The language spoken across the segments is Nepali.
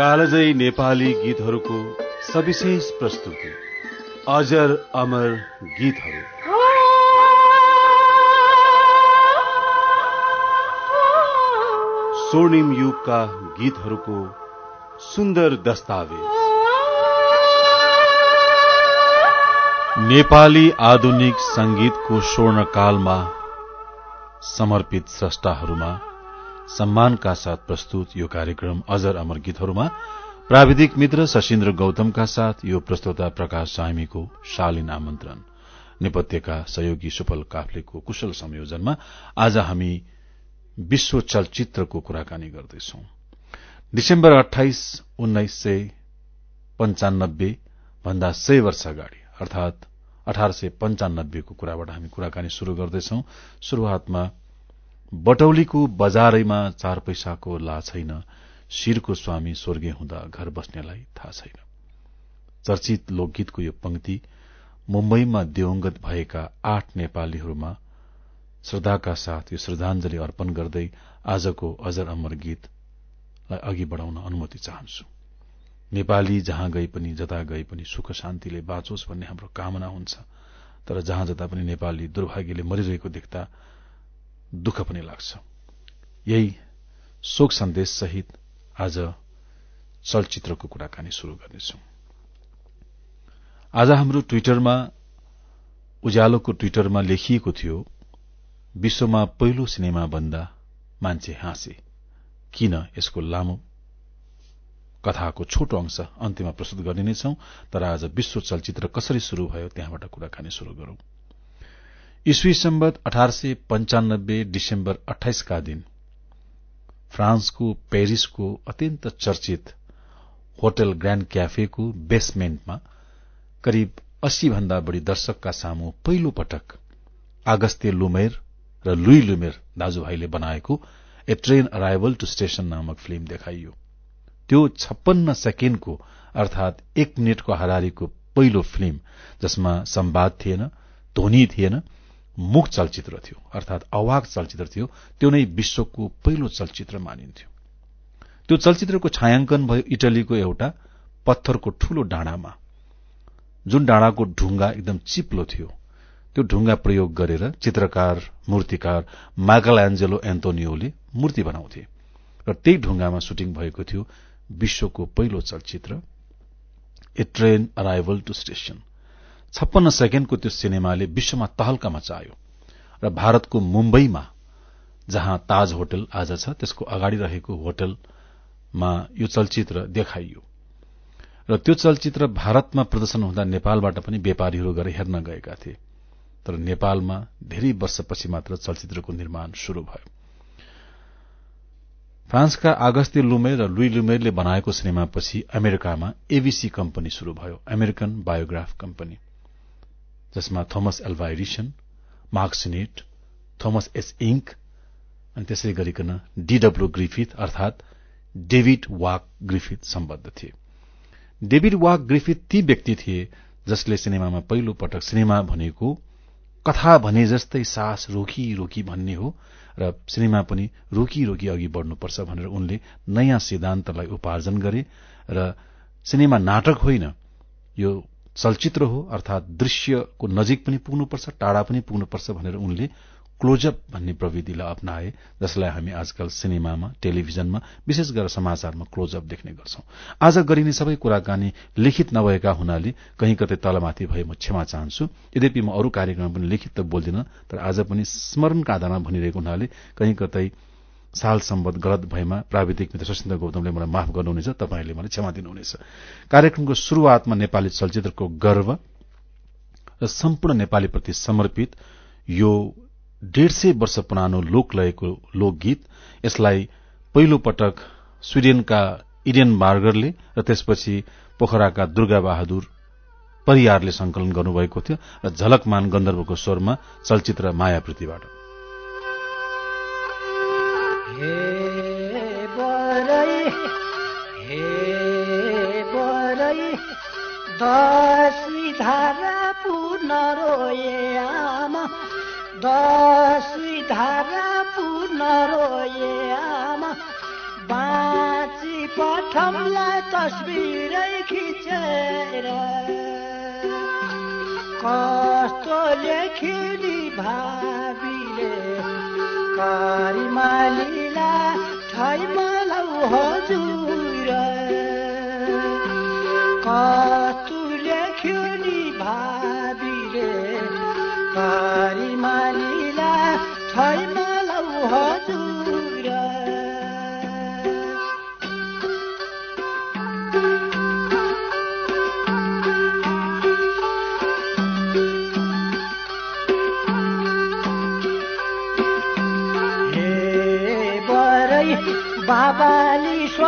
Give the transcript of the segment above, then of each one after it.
कालजै नेपाली गीतहरूको सविशेष प्रस्तुति। अजर अमर गीतहरू। स्वर्णिम युगका गीतहरूको सुन्दर दस्तावेज। नेपाली आधुनिक संगीतको स्वर्णकालमा समर्पित स्रष्टाहरूमा सम्मानका साथ प्रस्तुत यो कार्यक्रम अजर अमर गीतहरूमा प्राविधिक मित्र शशीन्द्र गौतमका साथ यो प्रस्तोता प्रकाश सामीको शालीन आमन्त्रण। नेपथ्यका सहयोगी सुफल काफ्लेको कुशल संयोजनमा आज हामी विश्व चलचित्रको कुराकानी गर्दैछौ। डिसेम्बर अठाइस उन्नाइस सय पञ्चानब्बे भन्दा सय वर्ष अगाडि अर्थात अठार सय पञ्चानब्बेको कुराबाट हामी कुराकानी शुरू गर्दैछौ। शुरूआतमा बटौलीको बजारैमा चार पैसाको ला छैन। शिरको स्वामी स्वर्गीय हुँदा घर बस्नेलाई थाहा छैन। चर्चित लोकगीतको यो पंक्ति मुम्बईमा दिवंगत भएका आठ नेपालीहरूमा श्रद्धाका साथ यो श्रद्धाञ्जली अर्पण गर्दै आजको अजर अमर गीतलाई अघि बढ़ाउन अनुमति चाहन्छु। नेपाली जहाँ गए पनि जता गए पनि सुख शान्तिले बाँचोस् भन्ने हाम्रो कामना हुन्छ। तर जहाँ जता पनि नेपाली दुर्भाग्यले मरिरहेको देख्दा दुःख पनि लाग्छ। यही शोक सन्देश सहित आज चलचित्रको कुराकानी शुरू गर्नेछौ। आज हाम्रो ट्विटरमा उज्यालोको ट्विटरमा लेखिएको थियो विश्वमा पहिलो सिनेमा भन्दा मान्छे हाँसे। किन यसको लामो कथाको छोटो अंश अन्त्यमा प्रस्तुत गर्ने नै छौं तर आज विश्व चलचित्र कसरी शुरू भयो त्यहाँबाट कुराकानी शुरू गरौं। ईस्वी सम्बत अठार सय पञ्चानब्बे डिसेम्बर अठाइसका दिन फ्रान्सको पेरिसको अत्यन्त चर्चित होटल ग्राण्ड क्याफेको बेसमेन्टमा करिब अस्सी भन्दा बढ़ी दर्शकका सामु पहिलो पटक आगस्ते लुमेर र लुई लुमेर दाजुभाइले बनाएको a train arrival to station नामक फिल्म देखाइयो। त्यो छप्पन्न सेकेण्डको अर्थात एक मिनटको हरारीको पहिलो फिल्म जसमा संवाद थिएन ध्वनि थिएन मुख चलचित्र थियो अर्थात अवाक चलचित्र थियो त्यो नै विश्वको पहिलो चलचित्र मानिन्थ्यो। त्यो चलचित्रको छायाङ्कन भयो इटलीको एउटा पत्थरको ठूलो डाँडामा जुन डाँडाको ढुङ्गा एकदम चिप्लो थियो। त्यो ढुङ्गा प्रयोग गरेर चित्रकार मूर्तिकार माइकल एन्जेलो एन्टोनियोले मूर्ति बनाउँथे र त्यही ढुङ्गामा सुटिङ भएको थियो विश्वको पहिलो चलचित्र a train arrival to station छप्पन्न सेकेण्डको त्यो सिनेमाले विश्वमा तहल्का मचायो र भारतको मुम्बईमा जहाँ ताज होटल आज छ त्यसको अगाडि रहेको होटलमा यो चलचित्र देखाइयो। र त्यो चलचित्र भारतमा प्रदर्शन हुँदा नेपालबाट पनि व्यापारीहरू गएर हेर्न गएका थिए। तर नेपालमा धेरै वर्षपछि मात्र चलचित्रको निर्माण शुरू भयो। फ्रान्सका आगस्ते लुमेर र लुई लुमेरले बनाएको सिनेमापछि अमेरिकामा एबीसी कम्पनी शुरू भयो अमेरिकन बायोग्राफ कम्पनी। जसमा थोमस एल्भा एडिसन मार्क्सिनेट थोमस एस इङ्क अनि त्यसै गरिकन डीडब्ल्यू ग्रिफिथ अर्थात डेभिड वाक ग्रिफिथ सम्बद्ध थिए। डेभिड वाक ग्रिफिथ ती व्यक्ति थिए जसले सिनेमामा पहिलो पटक सिनेमा भनेको कथा भने जस्तै सास रोकी रोकी भन्ने हो र सिनेमा पनि रोकी रोकी अघि बढ्नुपर्छ भनेर उनले नयाँ सिद्धान्तलाई उपार्जन गरे र सिनेमा नाटक होइन यो चलचित्र हो अर्थात दृश्यको नजिक पनि पुग्नुपर्छ टाढा पनि पुग्नुपर्छ भनेर उनले क्लोजअप भन्ने प्रविधिलाई अप्नाए जसलाई हामी आजकल सिनेमामा टेलिभिजनमा विशेष गरेर समाचारमा क्लोजअप देख्ने गर्छौं। आज गरिने सबै कुराकानी लिखित नभएका हुनाले कहीँ कतै तलमाथि भए म क्षमा चाहन्छु। यद्यपि म अरू कार्यक्रममा पनि लिखित त बोल्दिन तर आज पनि स्मरणका आधारमा भनिरहेको हुनाले कहीँ कतै साल सम्बत गलत भएमा प्राविधिक मित्र सशिन्द्र गौतमले मलाई माफ गर्नुहुनेछ तपाईँले मलाई क्षमा दिनुहुनेछ। कार्यक्रमको शुरूआतमा नेपाली चलचित्रको गर्व र सम्पूर्ण नेपालीप्रति समर्पित यो डेढ सय वर्ष पुरानो लोकलयको लोकगीत यसलाई पहिलो पटक स्वीडेनका इडेन बार्गरले र त्यसपछि पोखराका दुर्गा बहादुर परियारले संकलन गर्नुभएको थियो र झलकमान गन्धर्वको स्वरमा चलचित्र मायापृतिबाट धारा पुनरोए आमा दसैँ धारा पुनरोए आमा। बाँची प्रथमलाई तस्बिरै खिचेर कस्तो लेखिनी भावीले करिमालीला ठैमलौ हजुर लेख्यो ठैमलौ हजुर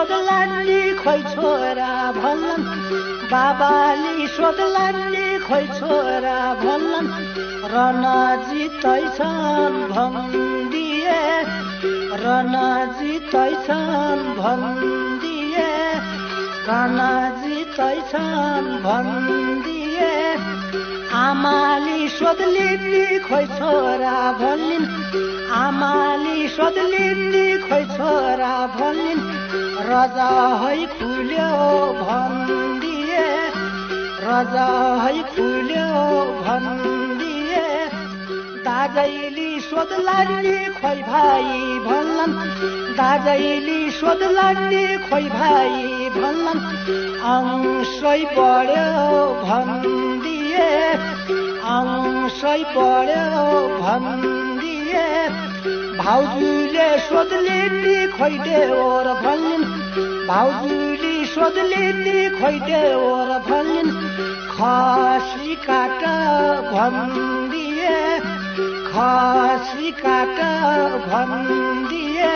सोधलान् खोइ छोरा भन्छन् बाबाले सोधलान् खोइ छोरा भन्छन् रन जितैछन् भनिदिए रन जितैछन् भनिदिए रन जितैछन् भनिदिए। आमाले सोधलिन् खोइ छोरा भनिन् आमाले सोधलिन् खोइ छोरा भनिन् रजा है खुल्यो भनिदिए रजा है खुल्यो भनिदिए दाजैली सोधलान् नि खोइ भाइ भन्नन् दाजैली सोधलान् नि खोइ भाइ भन्नन् अंशै बढ्यो भनिदिए अंशै बढ्यो भनिदिए भाउजूले सोधले खोइ देवर भनिन् भाउजूले सोधले नि खोइ देवर भनिन् खसी काट भनिदिए खसी काट भनिदिए।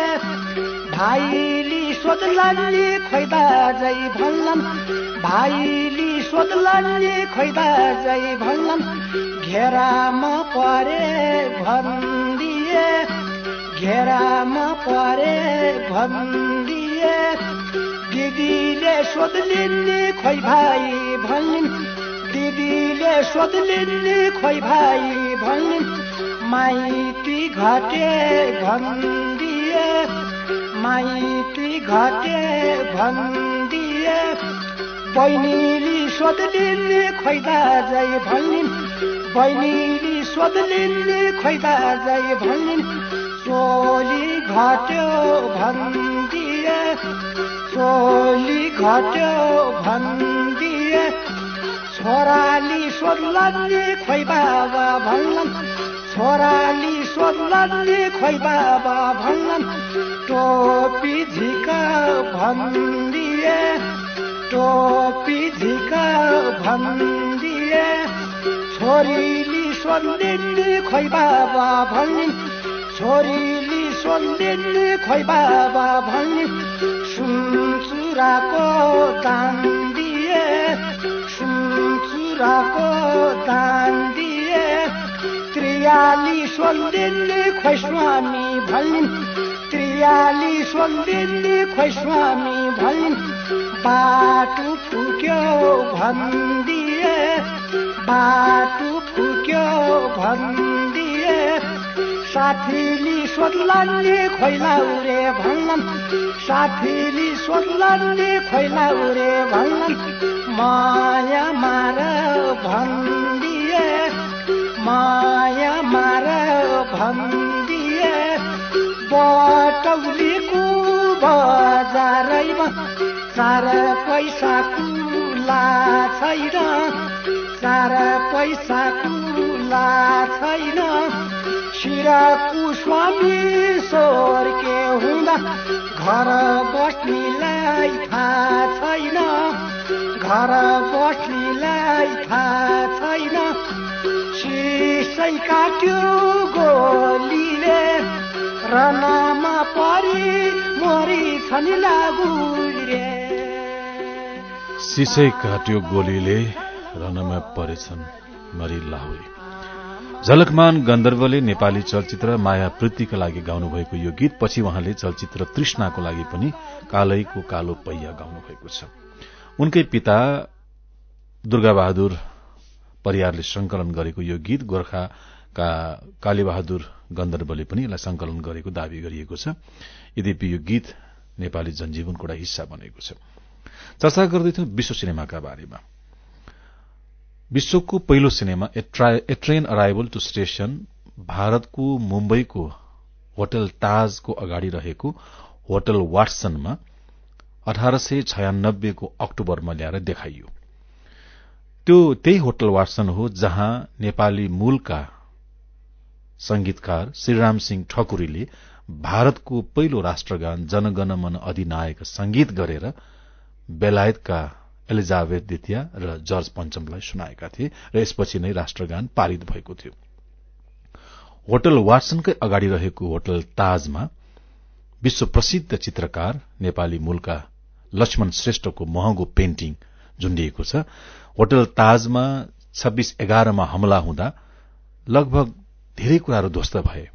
भाइली सोधलान् नि खोइ दाजै भन्नन् भाइली सोधलान् नि खोइ दाजै भन्नन् घेरामा परे भनिदिए घेरामा परे भनिदिए। दिदीले सोधलिन् नि खोइ भाइ भनिन् दिदीले सोधलिन् नि खोइ भाइ भनिन् माइती घटे भनिदिए माइती घटे भनिदिए। बहिनीले नि खोइ दाजै भनिन् बहिनीले नि खोइ दाजै भनिन् चोली घट्यो भनिदिए। चोली घट्यो भनिदिए। छोराली सोध्लान् खोइ बाबा भन्नन् छोराली सोध्लान् खोइ बाबा भन्नन् टोपी झिका भनिदिए टोपी झिका भनिदिए। छोरीली सोध्लिन् नि खोइ बाबा भनिन् छोरीली सोध्लिन् नि खोइ बाबा भनिन् सुनचुराको दान दिए सुनचुराको दान दिए। त्रियाली नि खोइ स्वामी भनिन् त्रियाली नि खोइ स्वामी भनिन् बाटो फुक्यो भनिदिए बाटो फुक्यो भनिदिए। साथीले सोध्लान् नि खोइ लाउरे भन्छन् साथीले सोध्लान् नि खोइ लाउरे भन्छन् माया मार भनिदिए माया मार भनिदिए। बटौलीको बजारैमा चार पैसा कुला छैन। चार पैसा कुला छैन। शिरको स्वामी स्वर्गे हुँदा घर बस्नेलाई थाहा छैन। घर बस्नेलाई थाहा छैन। सिसै काट्यो गोलीले रनमा परि मरि छन् लागुरे सिसै काट्यो गोलीले रनमा परेछन् मरि लाहुरे। झलकमान गन्धर्वले नेपाली चलचित्र माया पृथ्वीका लागि गाउनुभएको यो गीत पछि उहाँले चलचित्र तृष्णाको लागि पनि कालैको कालो पैया गाउनुभएको छ। उनकै पिता दुर्गाबहादुर परियारले संकलन गरेको यो गीत गोर्खाका कालीबहादुर गन्धर्वले पनि यसलाई संकलन गरेको दावी गरिएको छ। यद्यपि यो गीत नेपाली जनजीवनको एउटा हिस्सा बनेको छ। चर्चा गर्दैथ्यौं विश्व सिनेमाका बारेमा। विश्वको पहिलो cinema a train arrival to station भारतको मुम्बईको होटल ताजको अगाडि रहेको होटल वाटसनमा अठार सय छयानब्बेको अक्टोबरमा ल्याएर देखाइयो। त्यो त्यही होटल वाटसन हो जहाँ नेपाली मूलका संगीतकार श्रीराम सिंह ठकुरीले भारतको पहिलो राष्ट्रगान जनगण मन अधिनायक संगीत गरेर बेलायतका एलिजाबेथ द्वितीय र जर्ज पञ्चमलाई सुनाएका थिए र यसपछि नै राष्ट्रगान पारित भएको थियो। होटल वाटसनकै अगाडि रहेको होटल ताजमा विश्व प्रसिद्ध चित्रकार नेपाली मूलका लक्ष्मण श्रेष्ठको महँगो पेन्टिङ झुण्डिएको छ। होटल ताजमा छब्बीस एघारमा हमला हुँदा लगभग धेरै कुराहरू ध्वस्त भए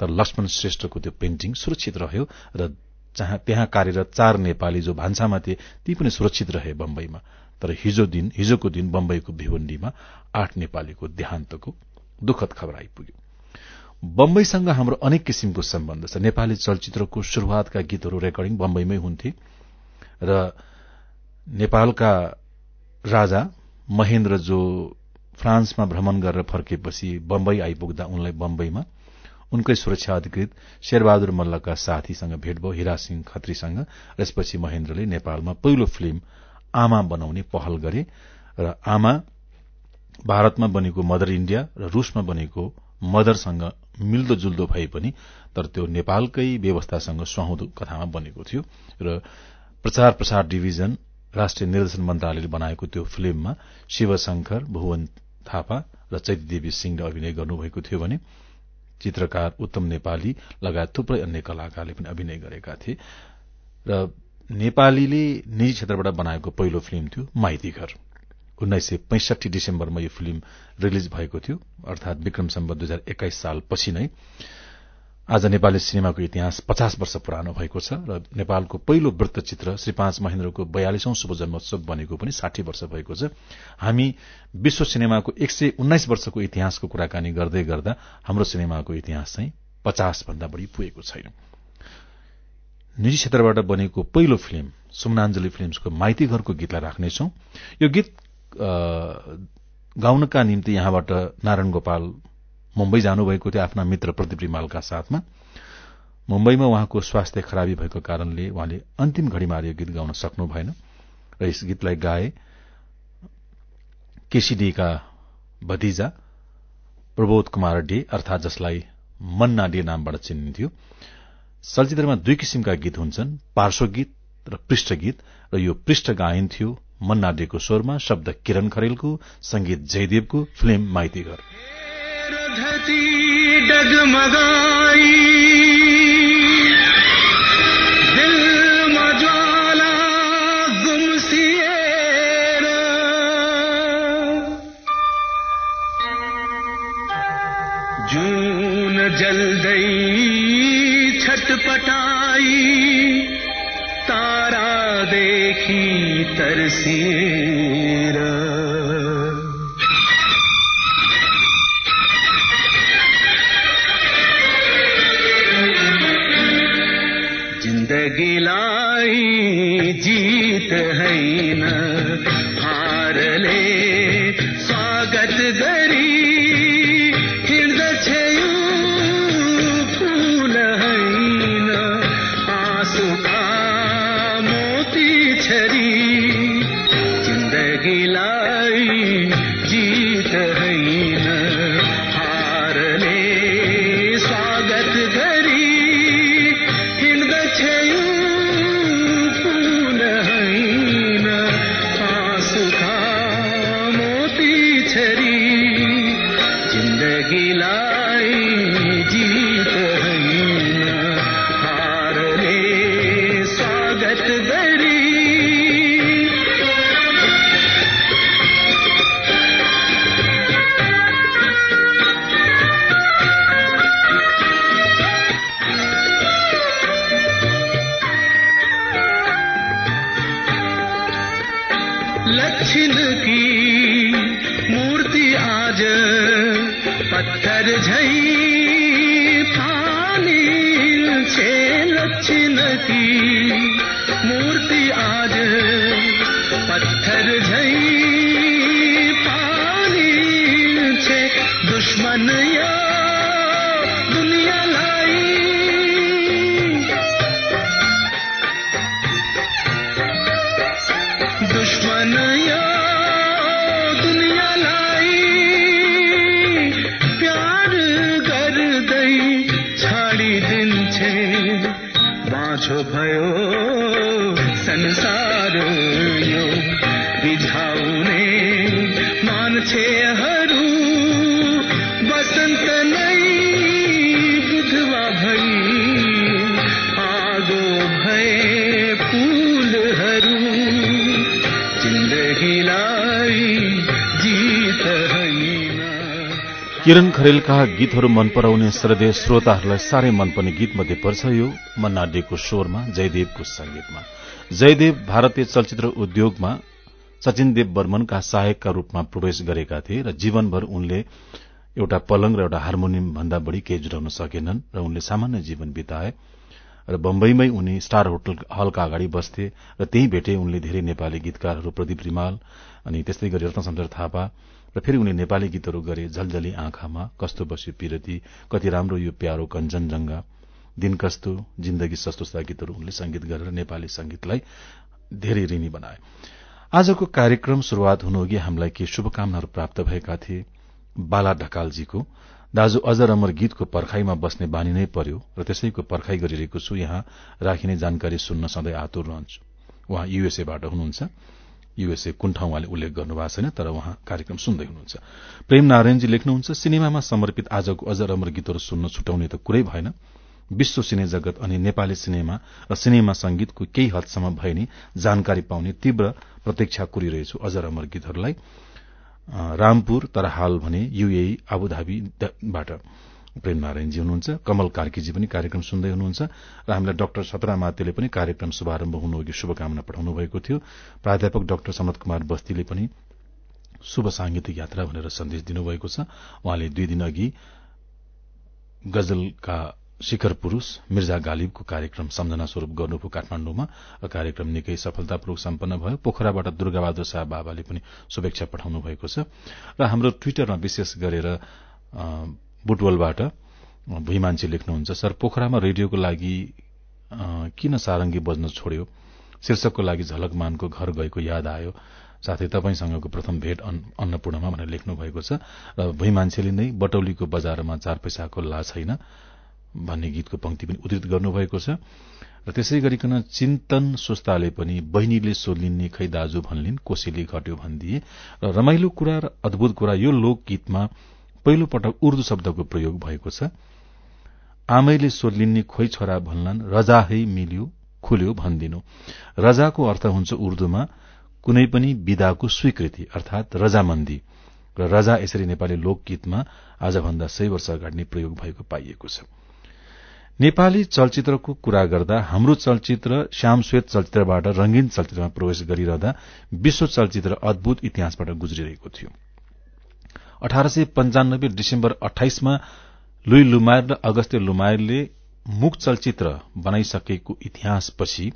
तर लक्ष्मण श्रेष्ठको त्यो पेन्टिङ सुरक्षित रह्यो र त्यहाँ कार्यरत चार नेपाली जो भान्सामा थिए ती पनि सुरक्षित रहे बम्बईमा। तर हिजो दिन हिजोको दिन बम्बईको भिवण्डीमा आठ नेपालीको देहान्तको दुखद खबर आइपुग्यो। बम्बईसँग हाम्रो अनेक किसिमको सम्बन्ध छ। नेपाली चलचित्रको शुरूआतका गीतहरू रेकर्डिङ बम्बईमै हुन्थे र नेपालका राजा महेन्द्र जो फ्रान्समा भ्रमण गरेर फर्केपछि बम्बई आइपुग्दा उनलाई बम्बईमा उनकै सुरक्षा अधिकृत शेरबहादुर मल्लका साथीसँग भेट भयो हिरा सिंह खत्रीसँग। र यसपछि महेन्द्रले नेपालमा पहिलो फिल्म आमा बनाउने पहल गरे र आमा भारतमा बनेको मदर इण्डिया र रूसमा बनेको मदरसँग मिल्दो जुल्दो भए पनि तर त्यो नेपालकै व्यवस्थासँग सुहाउँदो कथामा बनेको थियो र प्रचार प्रसार डिभिजन राष्ट्रिय निर्देशन मन्त्रालयले बनाएको त्यो फिल्ममा शिवशंकर भुवन थापा र चैतदेवी सिंहले अभिनय गर्नुभएको थियो भने चित्रकार उत्तम नेपाली लगायत थुप्रै अन्य कलाकारले पनि अभिनय गरेका थिए। र नेपालीले निजी क्षेत्रबाट बनाएको पहिलो फिल्म थियो माइती घर उन्नाइस सय पैंसठी डिसेम्बरमा यो फिल्म रिलिज भएको थियो अर्थात विक्रम सम्बत दुई हजार एक्काइस सालपछि नै। आज नेपाली सिनेमाको इतिहास पचास वर्ष पुरानो भएको छ र नेपालको पहिलो वृत्तचित्र श्री पाँच महेन्द्रको बयालिसौं शुभ जन्मोत्सव बनेको पनि साठी वर्ष भएको छ। हामी विश्व सिनेमाको एक सय उन्नाइस वर्षको इतिहासको कुराकानी गर्दै गर्दा हाम्रो सिनेमाको इतिहास चाहिँ पचास भन्दा बढ़ी पुगेको छैन। निजी क्षेत्रबाट बनेको पहिलो फिल्म सुमनाञ्जली फिल्मसको माइती घरको गीतलाई राख्नेछौ। यो गीत गाउनका निम्ति यहाँबाट नारायण गोपाल मुम्बई जानुभएको थियो आफ्ना मित्र प्रदीप रिमालका साथमा। मुम्बईमा उहाँको स्वास्थ्य खराबी भएको कारणले उहाँले अन्तिम घड़ीमा यो गीत गाउन सक्नु भएन र यस गीतलाई गाए केसीडीका भतिजा प्रबोध कुमार डे अर्थात जसलाई मन्ना डे नामबाट चिनिन्थ्यो। चलचित्रमा दुई किसिमका गीत हुन्छन् पार्श्व गीत र पृष्ठ गीत र यो पृष्ठ गाइन्थ्यो मन्ना डेको स्वरमा शब्द किरण खरेलको संगीत जयदेवको फिल्म माइती घर धरती डगमगाई। दिल मज्वाला गुमसिएर जून जल्दै छटपटाई तारा देखी तरसिएर झरी ज़िंदगी ला छाडिदिन्छे। बाँझो भयो संसार। किरण खरेलका गीतहरू मन पराउने श्रद्धेय श्रोताहरूलाई साह्रै मनपर्ने गीत मध्ये पर्छ यो मन्ना डेको स्वरमा जयदेवको संगीतमा जयदेव भारतीय चलचित्र उद्योगमा सचिनदेव बर्मनका सहायकका रूपमा प्रवेश गरेका थिए र जीवनभर उनले एउटा पलङ र एउटा हार्मोनियम भन्दा बढ़ी केही जुटाउन सकेनन् र उनले सामान्य जीवन बिताए र बम्बईमै उनी स्टार होटल हलका अगाडि बस्थे र त्यही भेटे उनले धेरै नेपाली गीतकारहरू प्रदीप रिमाल अनि त्यस्तै गरी रत्नचन्द्र थापा र फेरि उनले नेपाली गीतहरू गरे झलझली आँखामा कस्तो बस्यो पिरती कति राम्रो यो प्यारो कञ्चनजंघा दिन कस्तो जिन्दगी सस्तो गीतहरू उनले संगीत गरेर नेपाली संगीतलाई धेरै ऋणी बनाए। आजको कार्यक्रम शुरूआत हुनुअघि हामीलाई केही शुभकामनाहरू प्राप्त भएका थिए। बाला ढकालजीको दाजु अजर अमर गीतको पर्खाईमा बस्ने बानी नै पर्यो र त्यसैको पर्खाई गरिरहेको छु। यहाँ राखिने जानकारी सुन्न सधैँ आतुर रहन्छु। उहाँ युएसएबाट हुनुहुन्छ। युएसए कुन ठाउँ उहाँले उल्लेख गर्नुभएको छैन तर उहाँ कार्यक्रम सुन्दै हुनुहुन्छ। प्रेम नारायणजी लेख्नुहुन्छ सिनेमामा समर्पित आजको अजर अमर गीतहरू सुन्न छुटाउने त कुरै भएन। विश्व सिने जगत अनि नेपाली सिनेमा र सिनेमा संगीतको केही हदसम्म भए नि जानकारी पाउने तीव्र प्रतीक्षा कुरिरहेछु अजर अमर गीतहरूलाई। रामपुर तर हाल भने युएई आबुधाबीबाट प्रेम नारायणजी हुनुहुन्छ कमल कार्कीजी पनि कार्यक्रम सुन्दै हुनुहुन्छ र हामीलाई डाक्टर सतरा मातेले पनि कार्यक्रम शुभारम्भ हुनुअघि शुभकामना पठाउनु भएको थियो। प्राध्यापक डाक्टर समत कुमार बस्तीले पनि शुभ सांगीतिक यात्रा भनेर सन्देश दिनुभएको छ। उहाँले दुई दिन अघि गजलका शिखर पुरूष मिर्जा गालिबको कार्यक्रम सम्झना स्वरूप गर्नुभयो काठमाण्डुमा र कार्यक्रम निकै सफलतापूर्वक सम्पन्न भयो। पोखराबाट दुर्गाबहादुर शाह बाबाले पनि शुभेच्छा पठाउनु भएको छ। र हाम्रो ट्विटरमा विशेष गरेर बुटवलबाट भुइँ मान्छे लेख्नुहुन्छ सर पोखरामा रेडियोको लागि किन सारंगी बज्न छोड्यो? शीर्षकको लागि झलकमानको घर गएको याद आयो। साथै तपाईँसँगको प्रथम भेट अन्नपूर्णमा भनेर लेख्नु भएको छ। र भुइँ मान्छेले नै बटौलीको बजारमा चार पैसाको ला छैन भन्ने गीतको पंक्ति पनि उद्धित गर्नुभएको छ। र त्यसै गरिकन चिन्तन सुस्ताले पनि बहिनीले सोलिन्ने खै दाजु भन्लिन् कोशीले घट्यो भनिदिए। र रमाइलो कुरा र अद्भुत कुरा यो लोकगीतमा पहिलो पटक उर्दू शब्दको प्रयोग भएको छ। आमैले सोलिन्ने खोइ छोरा भन्लान् रजा है मिल्यो खुल्यो भनिदिनु। रजाको अर्थ हुन्छ उर्दूमा कुनै पनि विधाको स्वीकृति अर्थात रजामन्दी। र रजा यसरी नेपाली लोकगीतमा आजभन्दा सय वर्ष अगाडि प्रयोग भएको पाइएको छ। नेपाली चलचित्रको कुरा गर्दा हाम्रो चलचित्र श्यामश्वेत चलचित्रबाट रंगीन चलचित्रमा प्रवेश गरिरहँदा विश्व चलचित्र अद्भुत इतिहासबाट गुज्रिरहेको थियो। अठार सय पञ्चानब्बे डिसेम्बर अठाइसमा लुई लुमायर र अगस्त्य लुमायरले मुख चलचित्र बनाइसकेको इतिहासपछि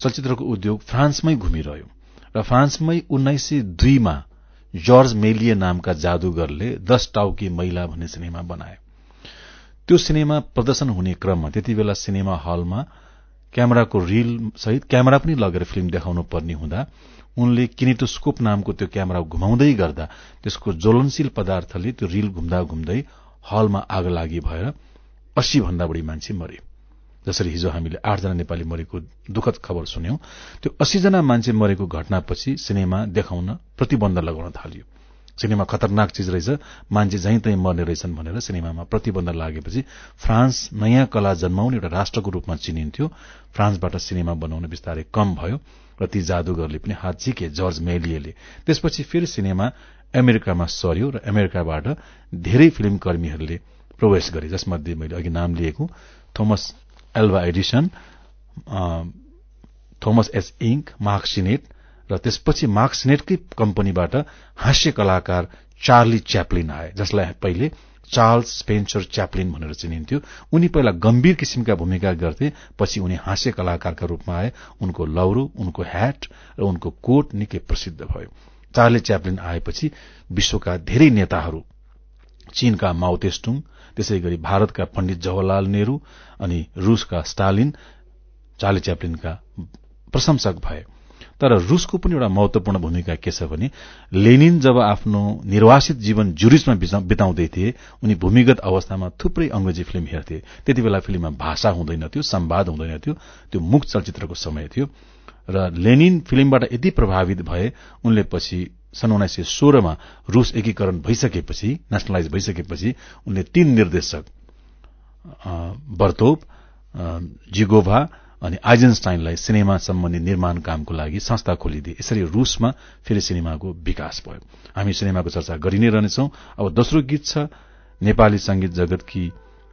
चलचित्रको उद्योग फ्रान्समै घुमिरह्यो र फ्रान्समै उन्नाइस सय दुईमा जर्ज मेलिए नामका जादूगरले दश टाउकी महिला भन्ने सिनेमा बनाए त्यो सिनेमा प्रदर्शन हुने क्रममा त्यति बेला सिनेमा हलमा क्यामेराको रिल सहित क्यामेरा पनि लगेर फिल्म देखाउनु पर्ने हुँदा उनले किनेटोस्कोप नामको त्यो क्यामेरा घुमाउँदै गर्दा त्यसको ज्वलनशील पदार्थले त्यो रिल घुम्दा घुम्दै हलमा आग लागि भएर अस्सी भन्दा बढ़ी मान्छे मरे। जसरी हिजो हामीले आठजना नेपाली मरेको दुःखद खबर सुन्यौं त्यो अस्सीजना मान्छे मरेको घटनापछि सिनेमा देखाउन प्रतिबन्ध लगाउन थालियो। सिनेमा खतरनाक चिज रहेछ मान्छे जहीँ तहीँ मर्ने रहेछन् भनेर सिनेमामा प्रतिबन्ध लागेपछि फ्रान्स नयाँ कला जन्माउने एउटा राष्ट्रको रूपमा चिनिन्थ्यो। फ्रान्सबाट सिनेमा बनाउन बिस्तारै कम भयो। र ती जादुगरले पनि हात झिके जर्ज मेलिएले त्यसपछि फेरि सिनेमा अमेरिकामा सर्यो र अमेरिकाबाट धेरै फिल्म कर्मीहरूले प्रवेश गरे जसमध्ये मैले अघि नाम लिएको Thomas Alva Edison Thomas S Inc मार्क्सिनेट र त्यसपछि मार्क्सनेटकै कम्पनीबाट हास्य कलाकार चार्ली च्याप्लिन आए जसलाई पहिले चार्ल्स स्पेन्सर च्याप्लिन भनेर चिनिन्थ्यो। उनी पहिला गम्भीर किसिमका भूमिका गर्थे पछि उनी हास्य कलाकारका रूपमा आए। उनको लौरो उनको ह्याट र उनको कोट निकै प्रसिद्ध भयो। चार्ली च्याप्लिन आएपछि विश्वका धेरै नेताहरू चीनका माउतेस्टुङ त्यसै गरी भारतका पण्डित जवाहरलाल नेहरू अनि रूसका स्टालिन चार्ली च्याप्लिनका प्रशंसक भए। तर रूसको पनि एउटा महत्वपूर्ण भूमिका के छ भने लेनिन जब आफ्नो निर्वासित जीवन जुरिजमा बिताउँदै थिए उनी भूमिगत अवस्थामा थुप्रै अंग्रेजी फिल्म हेर्थे। त्यति बेला फिल्ममा भाषा हुँदैनथ्यो संवाद हुँदैनथ्यो त्यो मुख चलचित्रको समय थियो। र लेनिन फिल्मबाट यति प्रभावित भए उनले पछि सन् उन्नाइस सय सोह्रमा रूस एकीकरण भइसकेपछि नेशनलाइज भइसकेपछि उनले तीन निर्देशक बर्तोप जिगोभा अनि आइजनस्टाइनलाई सिनेमा सम्बन्धी निर्माण कामको लागि संस्था खोलिदिए। यसरी रूसमा फेरि सिनेमाको विकास भयो। हामी सिनेमाको चर्चा गरि नै रहनेछौ। अब दोस्रो गीत छ नेपाली संगीत जगतकी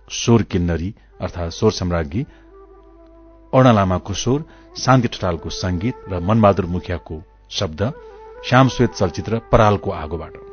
स्वर किन्नरी अर्थात स्वर सम्राज्ञी अर्ण लामाको स्वर शान्ति ठटालको संगीत र मनबहादुर मुखियाको शब्द श्यामश्वेत चलचित्र परालको आगोबाट।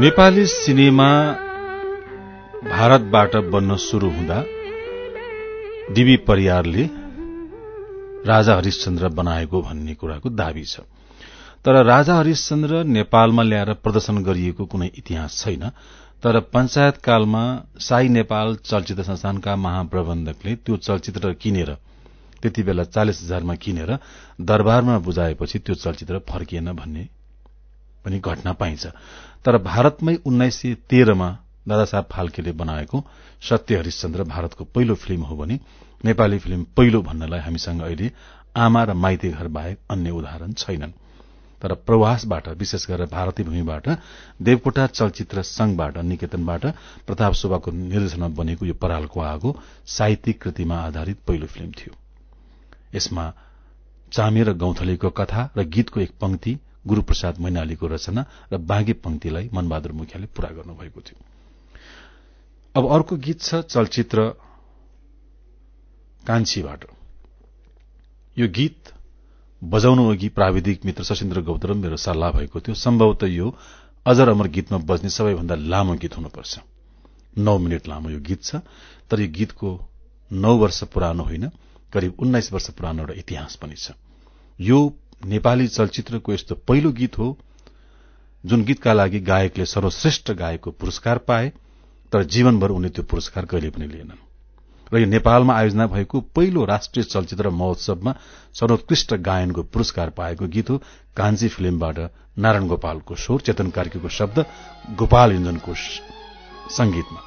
नेपाली सिनेमा भारतबाट बन्न शुरू हुँदा डिबी परियारले राजा हरिश्चन्द्र बनाएको भन्ने कुराको दावी छ। तर राजा हरिश्चन्द्र नेपालमा ल्याएर प्रदर्शन गरिएको कुनै इतिहास छैन तर पञ्चायत कालमा साई नेपाल चलचित्र संस्थानका महाप्रबन्धकले त्यो चलचित्र किनेर त्यति बेला चालिस हजारमा किनेर दरबारमा बुझाएपछि त्यो चलचित्र फर्किएन भन्ने पनि घटना पाइन्छ। तर भारतमै उन्नाइस सय तेह्रमा दादासाहेब फाल्केले बनाएको सत्य हरिश्चन्द्र भारतको पहिलो फिल्म हो भने नेपाली फिल्म पहिलो भन्नलाई हामीसँग अहिले आमा र माइती घर बाहेक अन्य उदाहरण छैनन्। तर प्रवासबाट विशेष गरेर भारतीय भूमिबाट देवकोटा चलचित्र संघबाट निकेतनबाट प्रताप शोभाको निर्देशनमा बनेको यो परालको आगो साहित्यिक कृतिमा आधारित पहिलो फिल्म थियो। यसमा चामे र गौथलीको कथा र गीतको एक पंक्ति गुरूप्रसाद मैनालीको रचना र बाँकी पंक्तिलाई मनबहादुर मुखियाले पूरा गर्नुभएको थियो। अब अर्को गीत छ चलचित्र कान्छीबाट। यो गीत बजाउनु अघि प्राविधिक मित्र सशिन्द्र गौतम मेरो सल्लाह भएको थियो। सम्भवतः यो अजर अमर गीतमा बज्ने सबैभन्दा लामो गीत हुनुपर्छ। नौ मिनट लामो यो गीत छ तर यो गीतको नौ वर्ष पुरानो होइन करिब उन्नाइस वर्ष पुरानो एउटा इतिहास पनि छ। यो नेपाली चलचित्रको यस्तो पहिलो गीत हो जुन गीतका लागि गायकले सर्वश्रेष्ठ गायकको पुरस्कार पाए तर जीवनभर उनले त्यो पुरस्कार कहिले पनि लिएनन्। र यो नेपालमा आयोजना भएको पहिलो राष्ट्रिय चलचित्र महोत्सवमा सर्वोत्कृष्ट गायनको पुरस्कार पाएको गीत हो कान्छी फिल्मबाट नारायण गोपालको स्वर चेतन कार्कीको शब्द गोपाल इन्जनको संगीतमा।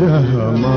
विरहमा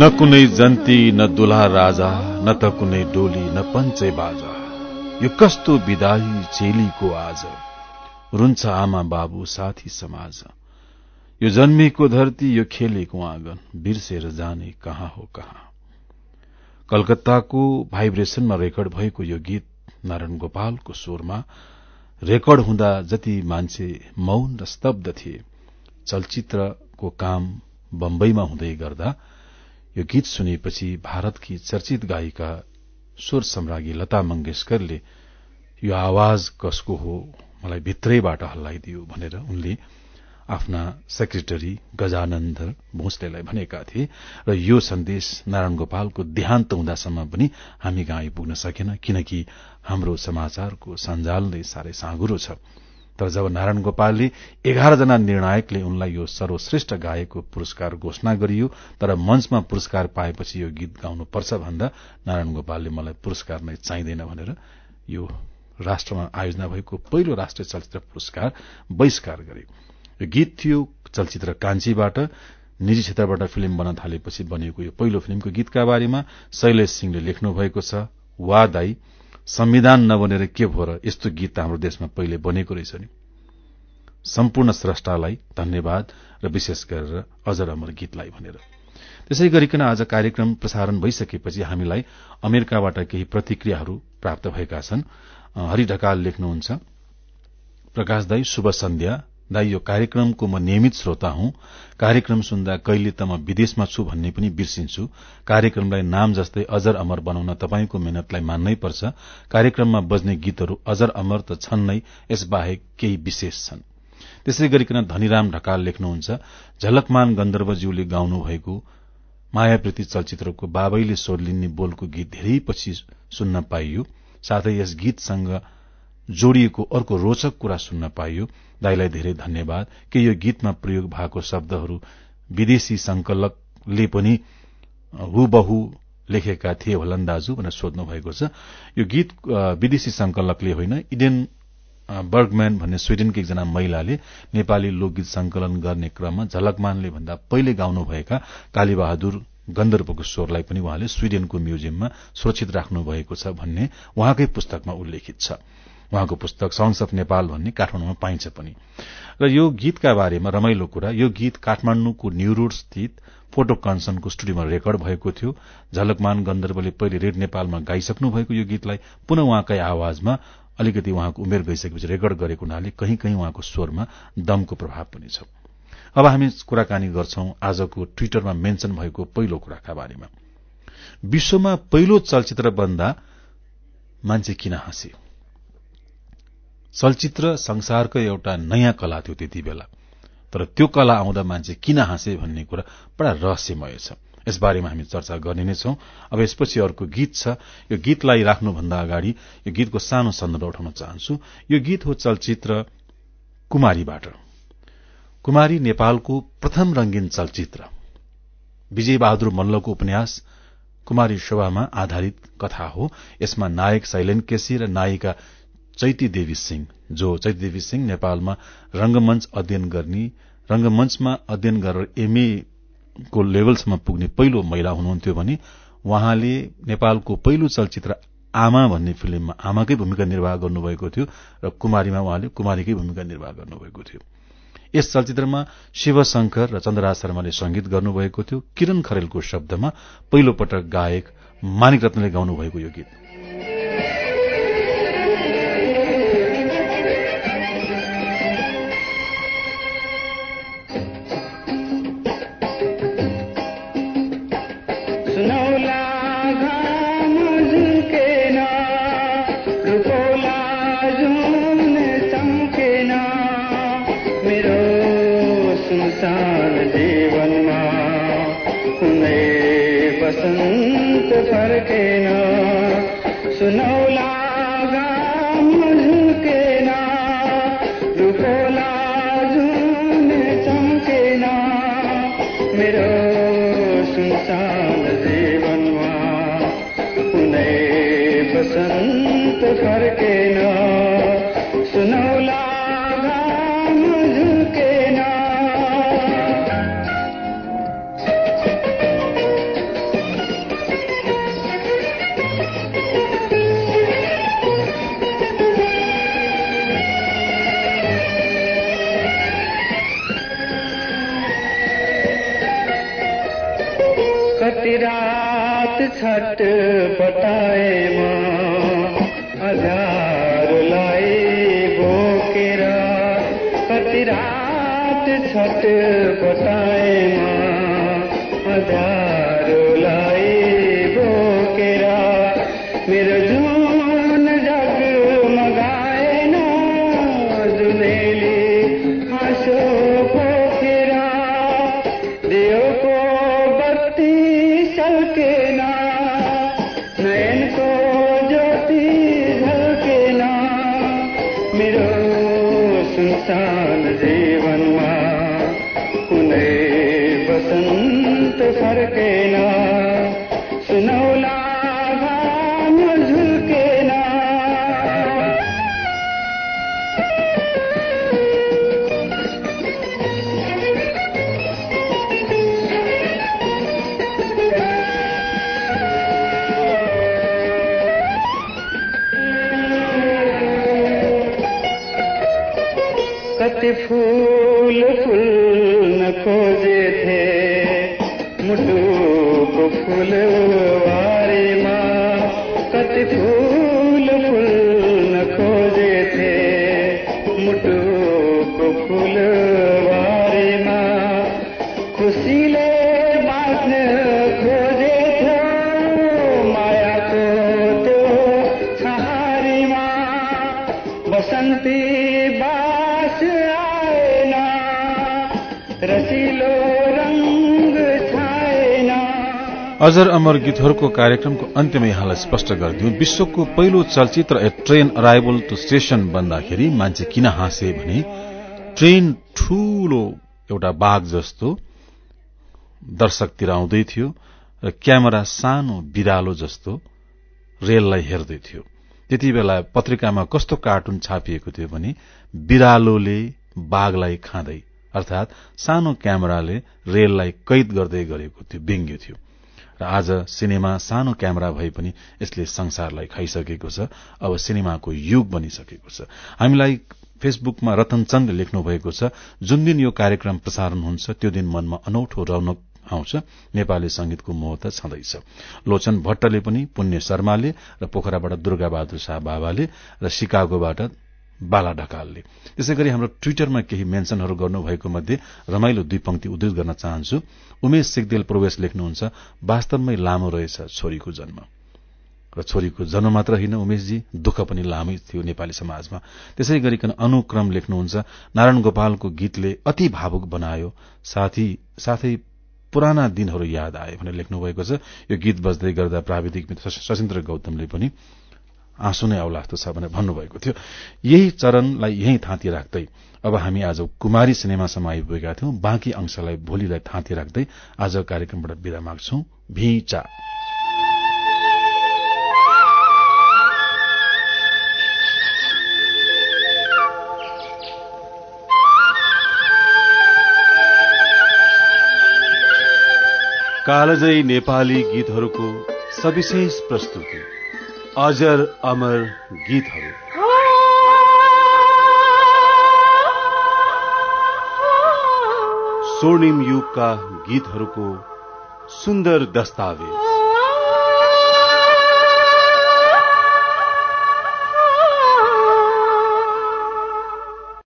न कुनै जन्ती न दुल्हा राजा न त कुनै डोली न पञ्चे बाजा। यो कस्तो विदाई चेलीको आज। रुन्छ आमा बाबु साथी समाज। यो जन्मेको धरती यो खेलेको आँगन बिर्सेर जाने कहाँ हो कहाँ। कलकत्ताको भाइब्रेशनमा रेकर्ड भएको यो गीत नारायण गोपालको स्वरमा रेकर्ड हुँदा जति मान्छे मौन र स्तब्ध थिए चलचित्रको काम बम्बईमा हुँदै गर्दा यो गीत सुनेपछि भारतकी चर्चित गायिका स्वर सम्राज्ञी लता मंगेशकरले यो आवाज कसको हो? मलाई भित्रैबाट हल्लाइदियो भनेर उनले आफ्ना सेक्रेटरी गजानन्द भोसलेलाई भनेका थिए र यो सन्देश नारायण गोपालको देहान्त हुँदासम्म पनि हामी कहाँ आइपुग्न सकेन किनकि हाम्रो समाचारको सञ्जाल नै साह्रै साँगुरो छ। तर जब नारायण गोपालले एघारजना निर्णायकले उनलाई यो सर्वश्रेष्ठ गायकको पुरस्कार घोषणा गरियो तर मञ्चमा पुरस्कार पाएपछि यो गीत गाउनुपर्छ भन्दा नारायण गोपालले मलाई पुरस्कार नै चाहिँदैन भनेर यो राष्ट्रमा आयोजना भएको पहिलो राष्ट्रिय चलचित्र पुरस्कार बहिष्कार गरे यो गीत थियो चलचित्र कान्छीबाट निजी क्षेत्रबाट फिल्म बन्न थालेपछि बनेको यो पहिलो फिल्मको गीतका बारेमा शैलेश सिंहले लेख्नु भएको छ वा दाई संविधान नबनेर के भो र यस्तो गीत हाम्रो देशमा पहिले बनेको रहेछ नि? सम्पूर्ण स्रष्टालाई धन्यवाद र विशेष गरेर अजर अमर गीतलाई भनेर। त्यसै गरिकन आज कार्यक्रम प्रसारण भइसकेपछि हामीलाई अमेरिकाबाट केही प्रतिक्रियाहरू प्राप्त भएका छन्। हरि ढकाल लेख्नुहुन्छ। प्रकाश दाई शुभ सन्ध्या। दाई यो कार्यक्रमको म नियमित श्रोता हुँ। कार्यक्रम सुन्दा कहिले त म विदेशमा छु भन्ने पनि बिर्सिन्छु। कार्यक्रमलाई नाम जस्तै अजर अमर बनाउन तपाईँको मेहनतलाई मान्नै पर्छ। कार्यक्रममा बज्ने गीतहरू अजर अमर त छन् नै यसबाहेक केही विशेष छन्। त्यसै गरिकन धनीराम ढकाल लेख्नुहुन्छ झलकमान गन्धर्वज्यूले गाउनु भएको मायाप्रति चलचित्रको बाबैले सोर्लिन्ने बोलको गीत धेरै पछि सुन्न पाइयो। साथै यस गीतसँग जोडिएको अर्को रोचक कुरा सुन्न पाइयो। दाईलाई धेरै धन्यवाद कि यो गीतमा प्रयोग भएको शब्दहरू विदेशी संकलकले पनि हुबहु लेखेका थिए होलान् दाजु भनेर सोध्नु भएको छ। यो गीत विदेशी संकलकले होइन इडेन बर्गम्यान भन्ने स्विडेनकी एकजना महिलाले नेपाली लोकगीत संकलन गर्ने क्रममा झलकमानले भन्दा पहिले गाउनुभएका कालीबहादुर गन्धर्वको स्वरलाई पनि उहाँले स्विडेनको म्युजियममा सुरक्षित राख्नु भएको छ भन्ने उहाँकै पुस्तकमा उल्लेखित छ। उहाँको पुस्तक सङ्स अफ नेपाल भन्ने काठमाडौँमा पाइन्छ पनि। र यो गीतका बारेमा रमाइलो कुरा यो गीत काठमाडौँको न्यू रोड स्थित फोटो कन्सनको स्टुडियोमा रेकर्ड भएको थियो। झलकमान गन्धर्वले पहिले रेड नेपालमा गाइसक्नु भएको यो गीतलाई पुनः उहाँकै आवाजमा अलिकति उहाँको उमेर गइसकेपछि रेकर्ड गरेको हुनाले कहीँ कहीँ उहाँको स्वरमा दमको प्रभाव पनि छ। अब हामी कुराकानी गर्छौं आजको ट्विटरमा मेन्सन भएको पहिलो कुराका बारेमा। विश्वमा पहिलो चलचित्र बन्दा मान्छे किन हाँसे? चलचित्र संसारको एउटा नयाँ कला थियो त्यति बेला। तर त्यो कला आउँदा मान्छे किन हाँसे भन्ने कुरा बडा रहस्यमय छ। यसबारेमा हामी चर्चा गर्ने नै छौं। अब यसपछि अर्को गीत छ। यो गीतलाई राख्नुभन्दा अगाडि यो गीतको सानो सन्दर्भ उठाउन चाहन्छु। यो गीत हो चलचित्र कुमारीबाट। कुमारी नेपालको प्रथम रंगीन चलचित्र। विजय बहादुर मल्लको उपन्यास कुमारी शोभामा आधारित कथा हो। यसमा नायक शैलेन केसी र नायिका चैती देवी सिंह जो चैती देवी सिंह नेपालमा रंगमञ्च अध्ययन गर्ने रंगमञ्चमा अध्ययन गरेर एमए को लेभलसम्म पुग्ने पहिलो महिला हुनुहुन्थ्यो भने उहाँले नेपालको पहिलो चलचित्र आमा भन्ने फिल्ममा आमाकै भूमिका निर्वाह गर्नुभएको थियो र कुमारीमा उहाँले कुमारीकै भूमिका निर्वाह गर्नुभएको थियो। यस चलचित्रमा शिव शंकर र चन्द्रराज शर्माले संगीत गर्नुभएको थियो। किरण खरेलको शब्दमा पहिलो पटक गायक मानिक रत्नले गाउनुभएको यो गीत। के फूल फूल न खोजे थे। मुटू को फूल वारे माँ, कति फूल फूल न खोजे थे। मुटू अजर अमर गीतहरूको कार्यक्रमको अन्त्यमा यहाँलाई स्पष्ट गरिदिउँ। विश्वको पहिलो चलचित्र a train arrival to station बन्दाखेरि मान्छे किन हाँसे भने ट्रेन ठूलो एउटा बाघ जस्तो दर्शकतिर आउँदै थियो र क्यामेरा सानो बिरालो जस्तो रेललाई हेर्दै थियो। त्यति बेला पत्रिकामा कस्तो कार्टुन छापिएको थियो भने बिरालोले बाघलाई खाँदै अर्थात सानो क्यामेराले रेललाई कैद गर्दै गरेको थियो व्यङ्ग्य थियो। र आज सिनेमा सानो क्यामेरा भए पनि यसले संसारलाई खाइसकेको छ अब सिनेमाको युग बनिसकेको छ। हामीलाई फेसबुकमा रतन चन्द लेख्नु भएको छ जुन दिन यो कार्यक्रम प्रसारण हुन्छ त्यो दिन मनमा अनौठो रौनक आउँछ। नेपाली संगीतको मोह त छँदैछ। लोचन भट्टले पनि पुण्य शर्माले र पोखराबाट दुर्गा बहादुर शाह बाबाले र सिकागोबाट बाला ढकालले त्यसै गरी हाम्रो ट्विटरमा केही मेन्सनहरू गर्नुभएको मध्ये रमाइलो दुई पंक्ति उद्धृत गर्न चाहन्छु। उमेश सिगदेल प्रवेश लेख्नुहुन्छ वास्तवमै लामो रहेछ छोरीको जन्म। र छोरीको जन्म मात्र होइन उमेशजी दुःख पनि लामै थियो नेपाली समाजमा। त्यसै गरिकन अनुक्रम लेख्नुहुन्छ नारायण गोपालको गीतले अति भावुक बनायो साथी साथै पुराना दिनहरू याद आए भनेर लेख्नु भएको छ। यो गीत बज्दै गर्दा प्राविधिक मित्र सशिन्द्र गौतमले पनि आँसु नै जस्तो छ भनेर भन्नुभएको थियो। यही चरणलाई यही थाँती राख्दै अब हामी आज कुमारी सिनेमासम्म आइपुगेका थियौं। बाँकी अंशलाई भोलिलाई थाँती राख्दै आज कार्यक्रमबाट विदा माग्छौ। भिचा। कालजयी नेपाली गीतहरूको सविशेष प्रस्तुति। अजर अमर गीतहरू स्वर्णिम युग का गीतर को सुंदर दस्तावेज़